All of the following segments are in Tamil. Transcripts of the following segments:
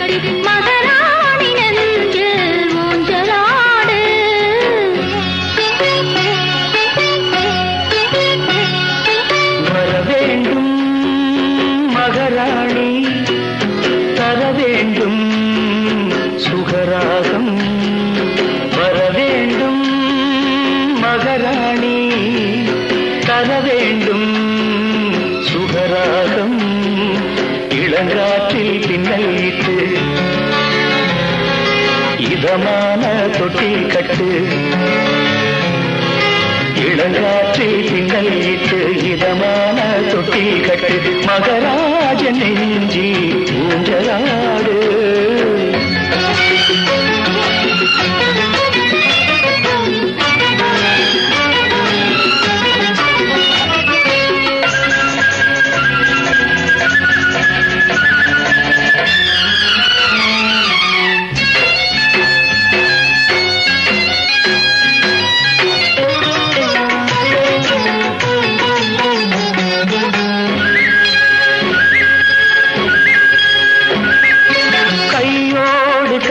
கடிதின் மகராணி நெஞ்சில் ஊஞ்சலாடு வர வேண்டும் மகராணி தர வேண்டும் சுகராகம். வர இதமான தொட்டில் கட்டு. இளங்காற்றில் இட்டு இதமான தொட்டில் கட்டு. மகராஜ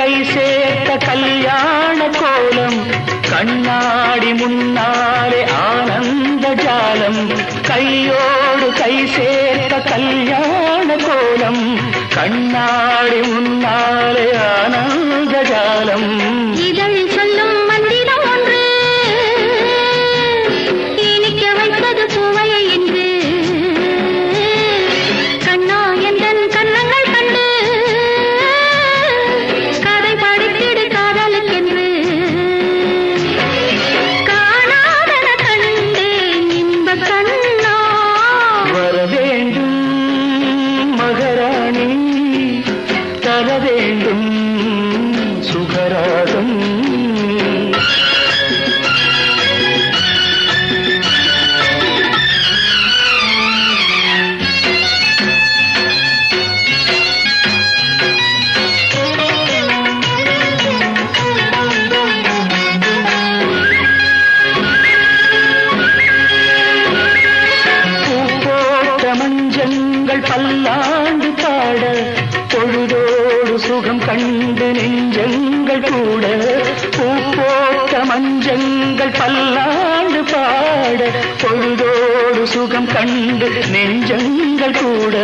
കൈസേത്ത കല്യാണ കോലം കണ്ണാടി മുന്നാലെ ആനന്ദജാലം കൈയോട് കൈസേത്ത കല്യാണ കോലം കണ്ണാടി മുന്നാലെ ആനന്ദജാലം. மஞ்சங்கள் பல்லாண்டு பாட பொழுதோடு சுகம் கண்டு நெஞ்சங்கள் கூட. பூப்போட்ட மஞ்சங்கள் பல்லாண்டு பாட பொழுதோடு சுகம் கண்டு நெஞ்சங்கள் கூட.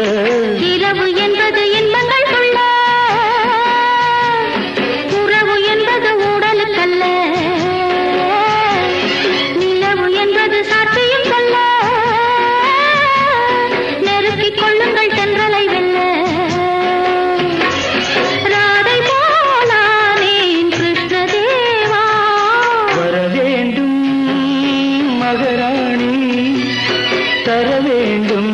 வர தர வேண்டும்